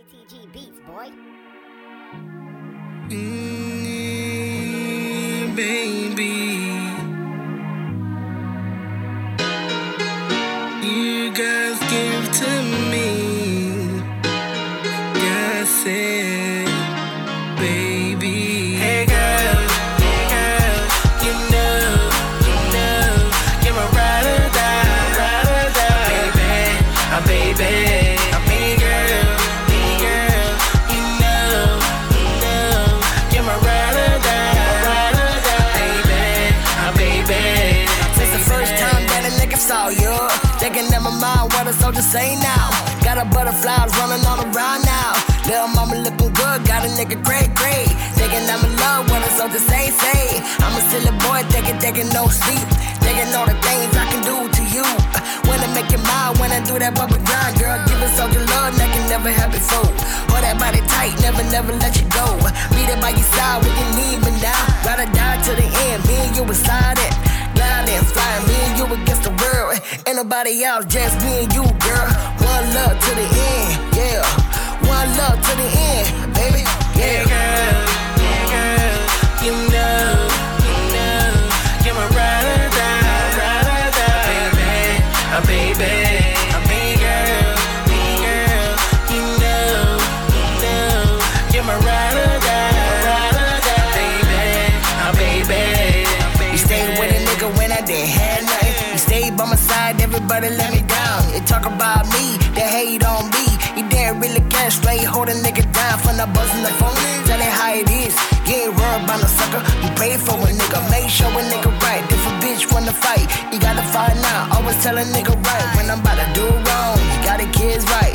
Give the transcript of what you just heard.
WTG Beats, boy. Mm, baby. You guys give to me. God said, saw thinking in my mind what a soldier say now. Got a butterflies running all around now. Little mama looking good, got a nigga great, great. Thinking I'm in love, what a soldier say, say. I'm a silly boy, thinking, thinking no sleep. Thinking all the things I can do to you. When I make it mine, when I do that bubble grind, girl, give a soldier love that can never have before. Hold that body tight, never, never let you go. Be there by your nobody else, just me and you, girl. One love to the end, yeah. Everybody let me down. They talk about me, they hate on me. You didn't really care, straight hold a nigga down from the buzz in the phone. Tell it how it is. You ain't worried about no sucker. You pray for a nigga, make sure a nigga right. If a bitch wanna fight, you gotta find out. Always tell a nigga right when I'm about to do wrong. You got the kids right.